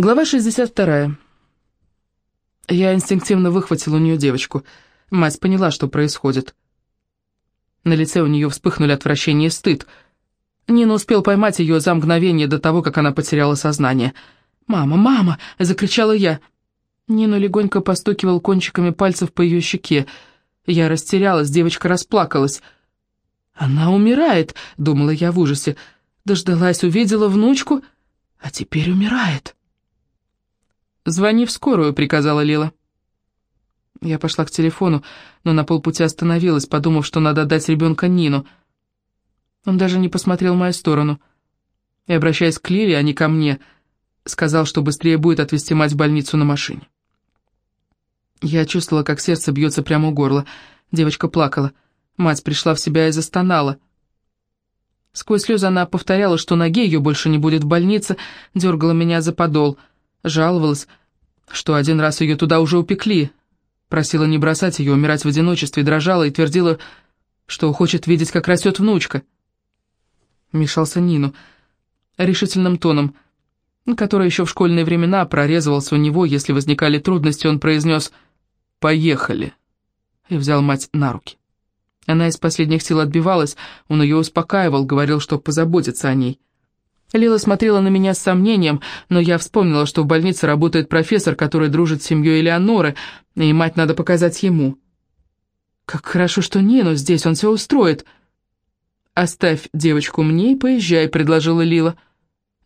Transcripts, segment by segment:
Глава 62. Я инстинктивно выхватил у нее девочку. Мать поняла, что происходит. На лице у нее вспыхнули отвращение и стыд. Нина успел поймать ее за мгновение до того, как она потеряла сознание. «Мама, мама!» — закричала я. Нину легонько постукивал кончиками пальцев по ее щеке. Я растерялась, девочка расплакалась. «Она умирает!» — думала я в ужасе. Дождалась, увидела внучку, а теперь умирает. «Звони в скорую», — приказала Лила. Я пошла к телефону, но на полпути остановилась, подумав, что надо отдать ребенка Нину. Он даже не посмотрел в мою сторону. И, обращаясь к Лиле, а не ко мне, сказал, что быстрее будет отвезти мать в больницу на машине. Я чувствовала, как сердце бьется прямо у горла. Девочка плакала. Мать пришла в себя и застонала. Сквозь слезы она повторяла, что ноги ее больше не будет в больнице, дергала меня за подол — Жаловалась, что один раз ее туда уже упекли. Просила не бросать ее, умирать в одиночестве, дрожала и твердила, что хочет видеть, как растет внучка. Мешался Нину решительным тоном, который еще в школьные времена прорезывался у него, если возникали трудности, он произнес «Поехали» и взял мать на руки. Она из последних сил отбивалась, он ее успокаивал, говорил, что позаботится о ней. Лила смотрела на меня с сомнением, но я вспомнила, что в больнице работает профессор, который дружит с семьей Элеоноры, и мать надо показать ему. Как хорошо, что Нину здесь, он все устроит. «Оставь девочку мне и поезжай», — предложила Лила.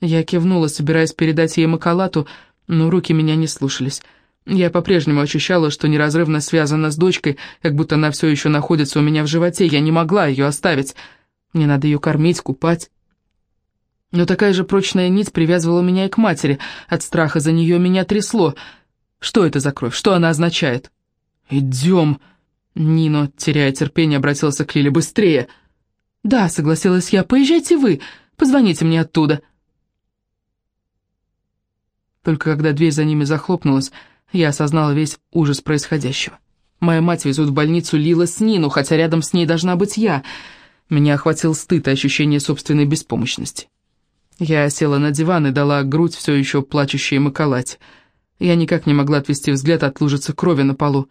Я кивнула, собираясь передать ей макалату, но руки меня не слушались. Я по-прежнему ощущала, что неразрывно связана с дочкой, как будто она все еще находится у меня в животе, я не могла ее оставить. Мне надо ее кормить, купать. Но такая же прочная нить привязывала меня и к матери. От страха за нее меня трясло. Что это за кровь? Что она означает? «Идем!» Нино, теряя терпение, обратился к Лиле. «Быстрее!» «Да», — согласилась я, — «поезжайте вы, позвоните мне оттуда». Только когда дверь за ними захлопнулась, я осознала весь ужас происходящего. Моя мать везут в больницу Лила с Нину, хотя рядом с ней должна быть я. Меня охватил стыд и ощущение собственной беспомощности. Я села на диван и дала грудь все еще плачущей Макалате. Я никак не могла отвести взгляд от лужицы крови на полу.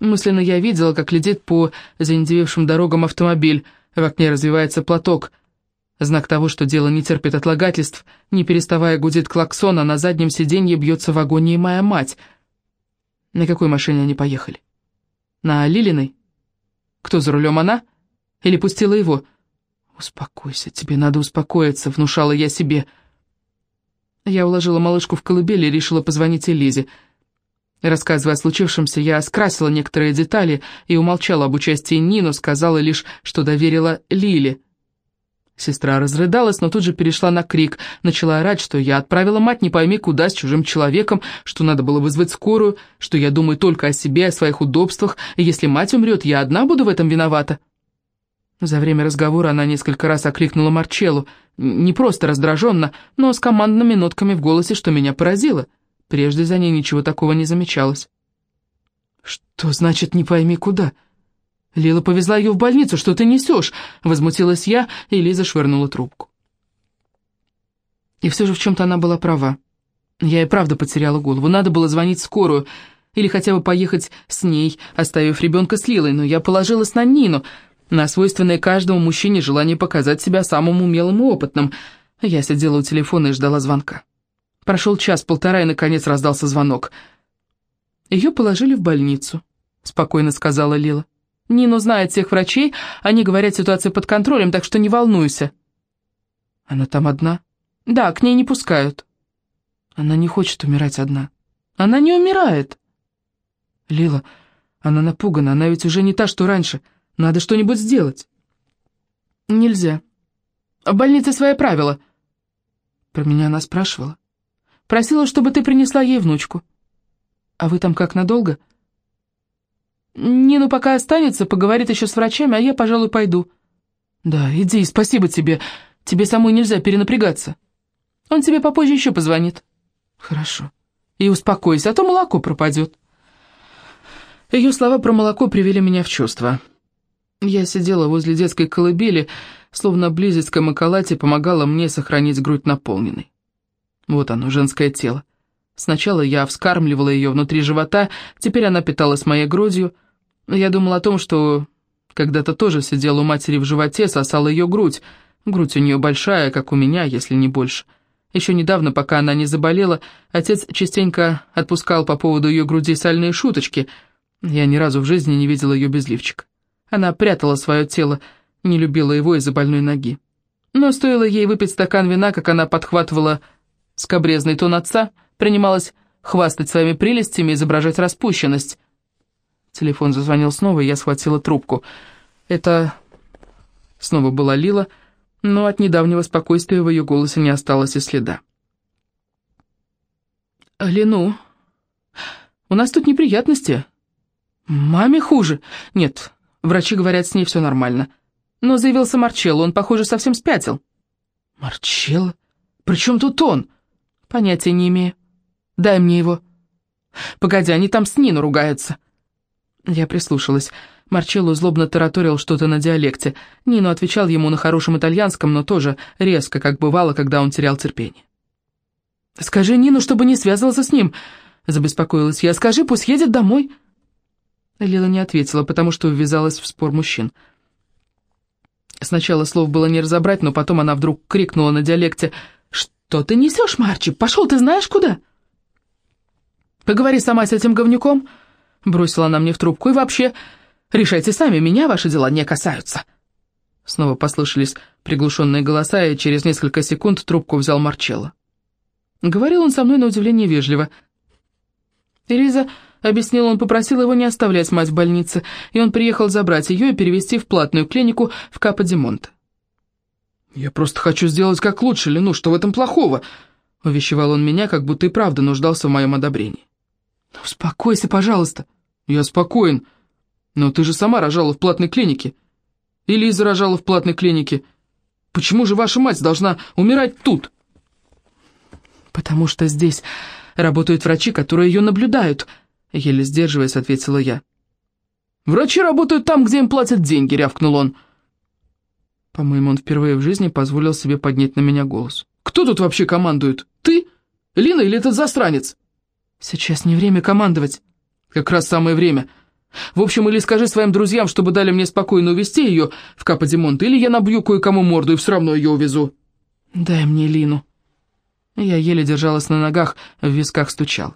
Мысленно я видела, как летит по заиндевевшим дорогам автомобиль, в окне развивается платок. Знак того, что дело не терпит отлагательств, не переставая гудит клаксон, а на заднем сиденье бьется в агонии моя мать. На какой машине они поехали? На Лилиной? Кто за рулем, она? Или пустила его?» «Успокойся, тебе надо успокоиться», — внушала я себе. Я уложила малышку в колыбель и решила позвонить Элизе. Рассказывая о случившемся, я скрасила некоторые детали и умолчала об участии Нину, сказала лишь, что доверила Лиле. Сестра разрыдалась, но тут же перешла на крик, начала орать, что я отправила мать не пойми куда с чужим человеком, что надо было вызвать скорую, что я думаю только о себе, о своих удобствах, и если мать умрет, я одна буду в этом виновата. За время разговора она несколько раз окликнула Марчеллу, не просто раздраженно, но с командными нотками в голосе, что меня поразило. Прежде за ней ничего такого не замечалось. «Что значит «не пойми куда»?» «Лила повезла ее в больницу, что ты несешь?» Возмутилась я, и Лиза швырнула трубку. И все же в чем-то она была права. Я и правда потеряла голову. Надо было звонить скорую, или хотя бы поехать с ней, оставив ребенка с Лилой, но я положилась на Нину — на свойственное каждому мужчине желание показать себя самым умелым и опытным. Я сидела у телефона и ждала звонка. Прошел час-полтора, и, наконец, раздался звонок. «Ее положили в больницу», — спокойно сказала Лила. «Нину знает всех врачей, они говорят, ситуация под контролем, так что не волнуйся». «Она там одна?» «Да, к ней не пускают». «Она не хочет умирать одна». «Она не умирает». «Лила, она напугана, она ведь уже не та, что раньше». Надо что-нибудь сделать». «Нельзя. В больнице свои правила». Про меня она спрашивала. «Просила, чтобы ты принесла ей внучку». «А вы там как, надолго?» «Нину пока останется, поговорит еще с врачами, а я, пожалуй, пойду». «Да, иди, спасибо тебе. Тебе самой нельзя перенапрягаться. Он тебе попозже еще позвонит». «Хорошо. И успокойся, а то молоко пропадет». Ее слова про молоко привели меня в чувство. Я сидела возле детской колыбели, словно близость к Макалате помогала мне сохранить грудь наполненной. Вот оно, женское тело. Сначала я вскармливала ее внутри живота, теперь она питалась моей грудью. Я думал о том, что когда-то тоже сидел у матери в животе, сосала ее грудь. Грудь у нее большая, как у меня, если не больше. Еще недавно, пока она не заболела, отец частенько отпускал по поводу ее груди сальные шуточки. Я ни разу в жизни не видела ее без лифчика. Она прятала свое тело, не любила его из-за больной ноги. Но стоило ей выпить стакан вина, как она подхватывала скобрезный тон отца, принималась хвастать своими прелестями, изображать распущенность. Телефон зазвонил снова, и я схватила трубку. Это снова была Лила, но от недавнего спокойствия в ее голосе не осталось и следа. «Лену, у нас тут неприятности. Маме хуже. Нет, врачи говорят, с ней все нормально. Но заявился Марчелло, он, похоже, совсем спятил». «Марчелло? При чем тут он?» «Понятия не имею. Дай мне его». «Погоди, они там с Нину ругаются». Я прислушалась. Марчелло злобно тараторил что-то на диалекте. Нино отвечал ему на хорошем итальянском, но тоже резко, как бывало, когда он терял терпение. «Скажи Нину, чтобы не связывался с ним», — забеспокоилась я. «Скажи, пусть едет домой». Лила не ответила, потому что ввязалась в спор мужчин. Сначала слов было не разобрать, но потом она вдруг крикнула на диалекте. «Что ты несешь, Марчи? Пошел ты знаешь куда?» «Поговори сама с этим говнюком», — Бросила она мне в трубку. «И вообще, решайте сами, меня ваши дела не касаются». Снова послышались приглушенные голоса, и через несколько секунд трубку взял Марчелло. Говорил он со мной на удивление вежливо. Элиза, объяснил он, попросила его не оставлять мать в больнице, и он приехал забрать ее и перевести в платную клинику в Капо-де-Монте. «Я просто хочу сделать как лучше, Лену, что в этом плохого?» — увещевал он меня, как будто и правда нуждался в моем одобрении. «Успокойся, пожалуйста», «Я спокоен. Но ты же сама рожала в платной клинике. И Лиза рожала в платной клинике. Почему же ваша мать должна умирать тут?» «Потому что здесь работают врачи, которые ее наблюдают», — еле сдерживаясь, ответила я. «Врачи работают там, где им платят деньги», — рявкнул он. По-моему, он впервые в жизни позволил себе поднять на меня голос. «Кто тут вообще командует? Ты? Лина или этот засранец?» «Сейчас не время командовать». Как раз самое время. В общем, или скажи своим друзьям, чтобы дали мне спокойно увезти ее в Каподимонт, или я набью кое-кому морду и все равно ее увезу. Дай мне Лину. Я еле держалась на ногах, в висках стучал.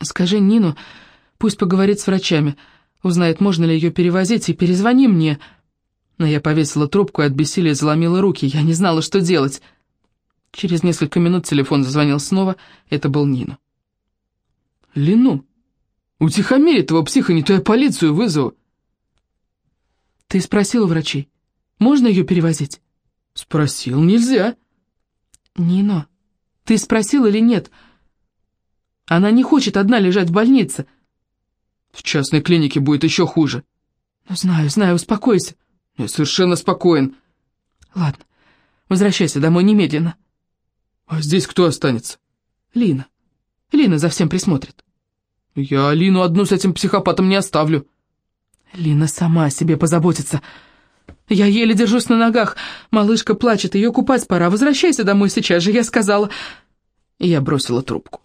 Скажи Нину, пусть поговорит с врачами, узнает, можно ли ее перевозить, и перезвони мне. Но я повесила трубку и от бессилия заломила руки, я не знала, что делать. Через несколько минут телефон зазвонил снова, это был Нину. Лину, утихомирь этого психа, не то я полицию вызову. Ты спросил у врачей, можно ее перевозить? Спросил, нельзя. Нино, ты спросил или нет? Она не хочет одна лежать в больнице. В частной клинике будет еще хуже. Ну, знаю, знаю, успокойся. Я совершенно спокоен. Ладно, возвращайся домой немедленно. А здесь кто останется? Лина. Лина за всем присмотрит. Я Лину одну с этим психопатом не оставлю. Лина сама о себе позаботится. Я еле держусь на ногах. Малышка плачет, ее купать пора. Возвращайся домой сейчас же, я сказала. И я бросила трубку.